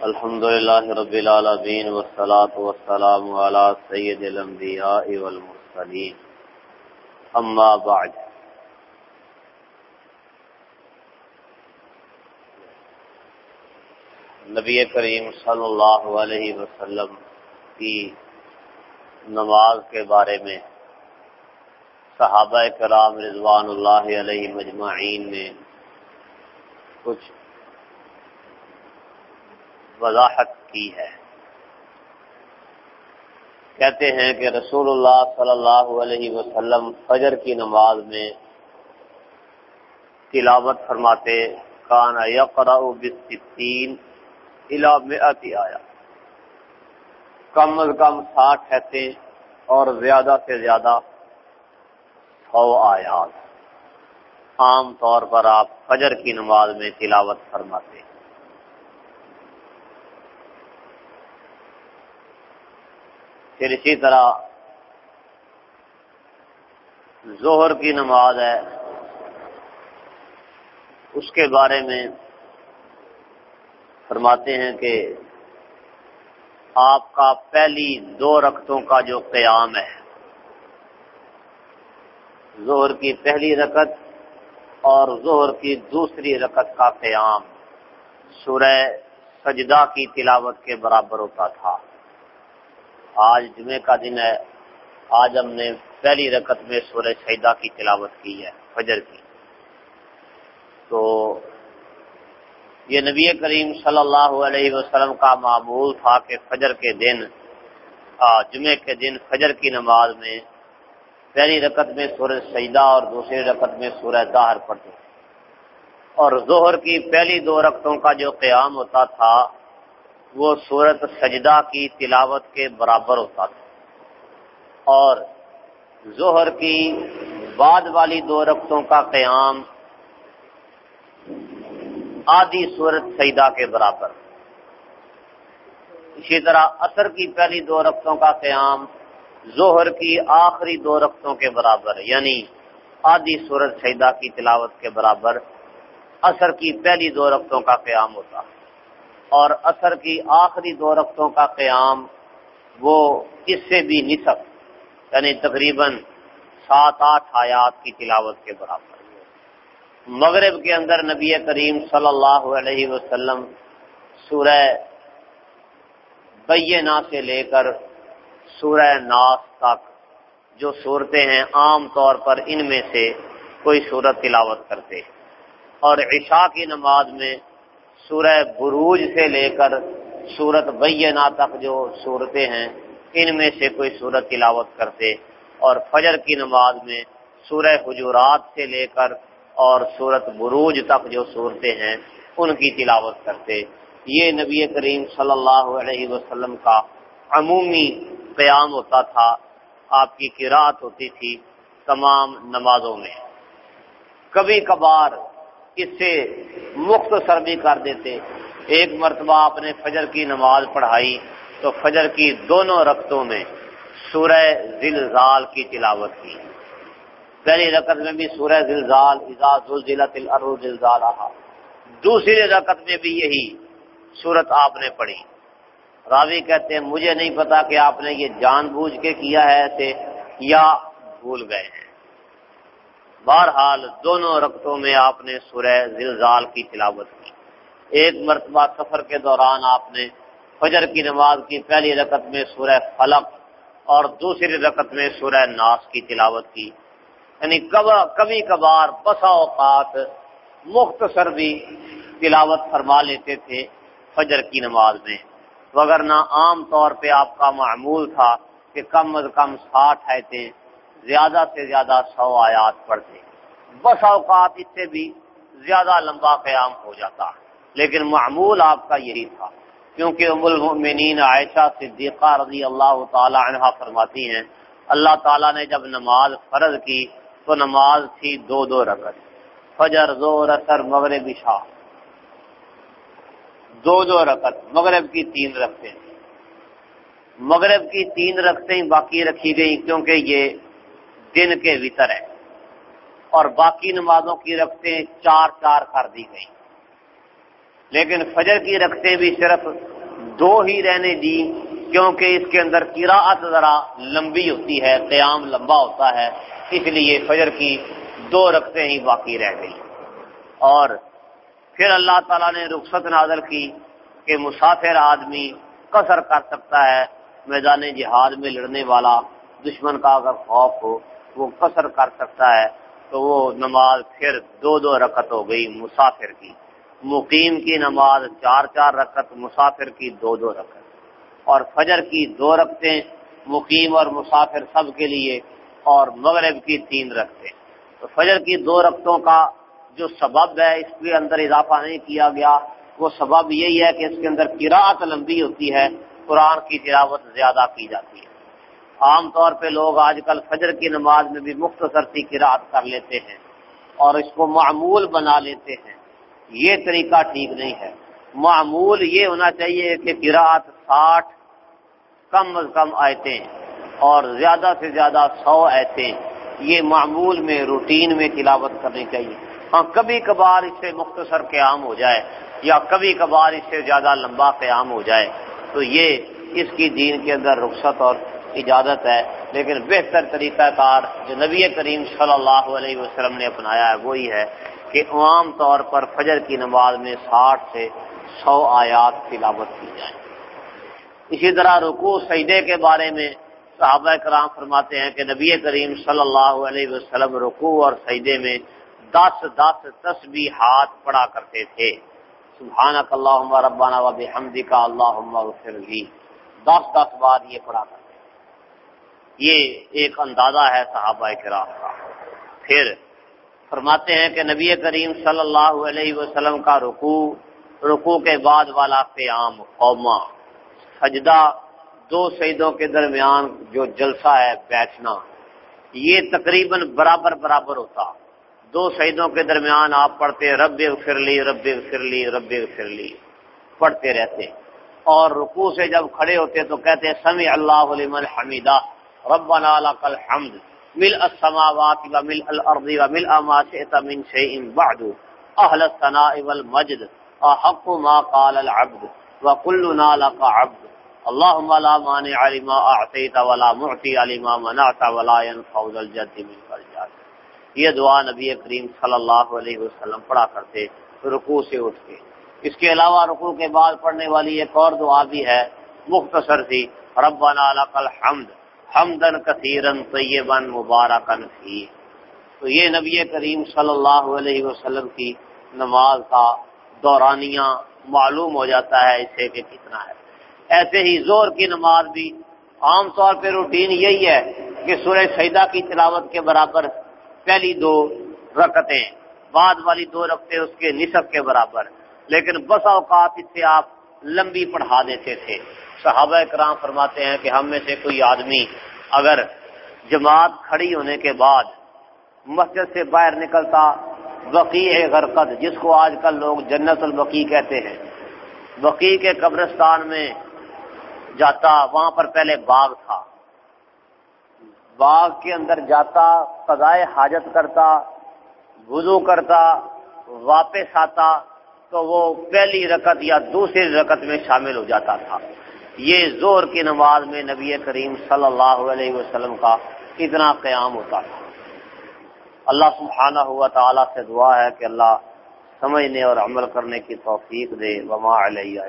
الحمد لله رب العالمين والصلاة والسلام على سيد الأنبياء والمرسلين أما بعد. نبی کریم صلی اللہ علیہ وسلم کی نماز کے بارے میں صحابہ کرام رضوان اللہ علیہ مجمعین نے کچھ وضاحت کی ہے۔ کہتے ہیں کہ رسول اللہ صلی اللہ علیہ وسلم فجر کی نماز میں تلاوت فرماتے، کان یقرا بستین میں آیا کم از کم ساٹھ ایسے اور زیادہ سے زیادہ سو آیات۔ عام طور پر آپ فجر کی نماز میں تلاوت فرماتے۔ ہیں پھر اسی طرح ظہر کی نماز ہے۔ اس کے بارے میں فرماتے ہیں کہ آپ کا پہلی دو رقطوں کا جو قیام ہے، ظہر کی پہلی رکت اور ظہر کی دوسری رکت کا قیام سورہ سجدہ کی تلاوت کے برابر ہوتا تھا۔ آج جمعے کا دن ہے۔ آج ہم نے پہلی رکت میں سورہ شہیدہ کی تلاوت کی ہے، فجر کی۔ تو یہ نبی کریم صلی اللہ علیہ وسلم کا معمول تھا کہ فجر کے دن جمعے کے دن فجر کی نماز میں پہلی رکت میں سورج سجدہ اور دوسری رکت میں سورہ داہر پڑھتے۔ اور ظہر کی پہلی دو رقطوں کا جو قیام ہوتا تھا وہ صورت سجدہ کی تلاوت کے برابر ہوتا تھا۔ اور ظہر کی بعد والی دو رقطوں کا قیام آدھی صورت سجدہ کے برابر۔ اسی طرح اثر کی پہلی دو رقطوں کا قیام ظہر کی آخری دو رقطوں کے برابر یعنی آدھی صورت سجدہ کی تلاوت کے برابر اثر کی پہلی دو رقطوں کا قیام ہوتا۔ ہے اور اثر کی آخری دو رفتوں کا قیام وہ اس سے بھی نصف یعنی تقریباً سات آٹھ آیات کی تلاوت کے برابر۔ مغرب کے اندر نبی کریم صلی اللہ علیہ وسلم سورہ بینا سے لے کر سورہ ناس تک جو صورتیں ہیں، عام طور پر ان میں سے کوئی صورت تلاوت کرتے اور عشاء کی نماز میں سورہ بروج سے لے کر سورت بینا تک جو صورتیں ہیں، ان میں سے کوئی صورت تلاوت کرتے اور فجر کی نماز میں سورہ حجورات سے لے کر اور سورت بروج تک جو صورتیں ہیں، ان کی تلاوت کرتے۔ یہ نبی کریم صلی اللہ علیہ وسلم کا عمومی قیام ہوتا تھا، آپ کی قرآت ہوتی تھی تمام نمازوں میں۔ کبھی کبھار اس سے مختصر بھی کر دیتے۔ ایک مرتبہ آپ نے فجر کی نماز پڑھائی تو فجر کی دونوں رقطوں میں سورہ زلزال کی تلاوت کی۔ پہلی رقط میں بھی سورہ زلزال زلزال رہا دوسری رقط میں بھی یہی صورت آپ نے پڑھی۔ راوی کہتے ہیں، مجھے نہیں پتا کہ آپ نے یہ جان بوجھ کے کیا ہے ایسے یا بھول گئے ہیں۔ بہرحال دونوں رقطوں میں آپ نے سورہ زلزال کی تلاوت کی۔ ایک مرتبہ سفر کے دوران آپ نے فجر کی نماز کی پہلی رقط میں سورہ فلق اور دوسری رقط میں سورہ ناس کی تلاوت کی۔ یعنی کبھی کبھار بسا اوقات مختصر بھی تلاوت فرما لیتے تھے فجر کی نماز میں۔ وغیرہ عام طور پہ آپ کا معمول تھا کہ کم از کم ساٹھ آئے زیادہ سے زیادہ سو آیات پڑھتے بس اوقات اس سے بھی زیادہ لمبا قیام ہو جاتا لیکن معمول آپ کا یہی تھا۔ کیونکہ ام المؤمنین عائشہ صدیقہ رضی اللہ تعالی عنہ فرماتی ہیں، اللہ تعالیٰ نے جب نماز فرض کی تو نماز تھی دو دو رکعت۔ فجر زور اثر مغرب شاہ دو دو رکعت۔ مغرب کی تین رکھتے مغرب کی تین رکھتے باقی رکھی گئی کیونکہ یہ دن کے وطر ہے اور باقی نمازوں کی رقطیں چار چار کر دی گئی لیکن فجر کی رکھتے بھی صرف دو ہی رہنے دی، کیونکہ اس کے اندر کراعت ذرا لمبی ہوتی ہے، قیام لمبا ہوتا ہے، اس لیے فجر کی دو رکھتے ہی باقی رہ گئی اور پھر اللہ تعالیٰ نے رخصت نازل کی کہ مسافر آدمی قصر کر سکتا ہے، میدان جہاد میں لڑنے والا، دشمن کا اگر خوف ہو وہ قصر کر سکتا ہے، تو وہ نماز پھر دو دو رکت ہو گئی مسافر کی۔ مقیم کی نماز چار چار رکت مسافر کی دو دو رکت اور فجر کی دو رکھتے مقیم اور مسافر سب کے لیے اور مغرب کی تین رکھتے تو فجر کی دو رقطوں کا جو سبب ہے، اس کے اندر اضافہ نہیں کیا گیا۔ وہ سبب یہی ہے کہ اس کے اندر قراءت لمبی ہوتی ہے، قرآن کی تلاوت زیادہ کی جاتی ہے۔ عام طور پہ لوگ آج کل فجر کی نماز میں بھی مختصر سی قراءت کر لیتے ہیں اور اس کو معمول بنا لیتے ہیں۔ یہ طریقہ ٹھیک نہیں ہے۔ معمول یہ ہونا چاہیے کہ قراءت ساٹھ کم از کم آیتیں اور زیادہ سے زیادہ سو آیتیں۔ یہ معمول میں، روٹین میں تلاوت کرنی چاہیے۔ ہاں کبھی کبھار اس سے مختصر قیام ہو جائے یا کبھی کبھار اس سے زیادہ لمبا قیام ہو جائے۔ تو یہ اس کی دین کے اندر رخصت اور اجازت ہے، لیکن بہتر طریقہ کار جو نبی کریم صلی اللہ علیہ وسلم نے اپنایا ہے، وہی ہے کہ عام طور پر فجر کی نماز میں ساٹھ سے سو آیات تلاوت کی جائے۔ اسی طرح رکو سجدے کے بارے میں صحابہ کرام فرماتے ہیں کہ نبی کریم صلی اللہ علیہ وسلم رکو اور سجدے میں دس دس تسبیح ہاتھ پڑا کرتے تھے۔ سبحان اللہ ربانہ و بحمدی کا اللہ دس دس بار یہ پڑھا کرتے یہ ایک اندازہ ہے صحابہ کرام کا۔ پھر فرماتے ہیں کہ نبی کریم صلی اللہ علیہ وسلم کا رکو رکو کے بعد والا قیام قوما سجدہ دو سیدوں کے درمیان جو جلسہ ہے، بیٹھنا، یہ تقریباً برابر برابر ہوتا۔ دو سیدوں کے درمیان آپ پڑھتے، رب فرلی رب فرلی رب فرلی پڑھتے رہتے۔ اور رکو سے جب کھڑے ہوتے تو کہتے سمی اللہ علیہ حمیدہ۔ ربنا لك الحمد. ملء السماوات وملء الارض وملء ما شئت من شيء بعد. اهل الثناء والمجد. احق ما قال العبد. وكلنا لك عبد. اللهم لا مانع لما اعطيت ولا معطي لما منعت ولا ينفع ذا الجد منك الجد یہ دعا نبی کریم صلی اللہ علیہ وسلم پڑھا کرتے، رکوع سے اٹھ کے. اس کے علاوہ رکوع کے بعد پڑھنے والی ایک اور دعا بھی ہے، مختصر تھی ربنا لك الحمد. حمدن کثیرن طیبن مبارکن فی۔ تو یہ نبی کریم صلی اللہ علیہ وسلم کی نماز کا دورانیہ معلوم ہو جاتا ہے اسے کہ کتنا ہے۔ ایسے ہی زور کی نماز بھی عام طور پہ روٹین یہی ہے کہ سورہ سیدہ کی تلاوت کے برابر پہلی دو رکتیں، بعد والی دو رکھتے اس کے نصف کے برابر۔ لیکن بس اوقات اس سے آپ لمبی پڑھا دیتے تھے۔ صحابہ کرام فرماتے ہیں کہ ہم میں سے کوئی آدمی اگر جماعت کھڑی ہونے کے بعد مسجد سے باہر نکلتا، وقیع غرقد، جس کو آج کل لوگ جنت البقی کہتے ہیں وقی کے قبرستان میں جاتا، وہاں پر پہلے باغ تھا۔ باغ کے اندر جاتا، قضائے حاجت کرتا، وضو کرتا، واپس آتا تو وہ پہلی رکت یا دوسری رکت میں شامل ہو جاتا تھا۔ یہ زور کی نماز میں نبی کریم صلی اللہ علیہ وسلم کا اتنا قیام ہوتا تھا۔ اللہ سبحانہ ہوا تعالیٰ سے دعا ہے کہ اللہ سمجھنے اور عمل کرنے کی توفیق دے۔ وما علیہ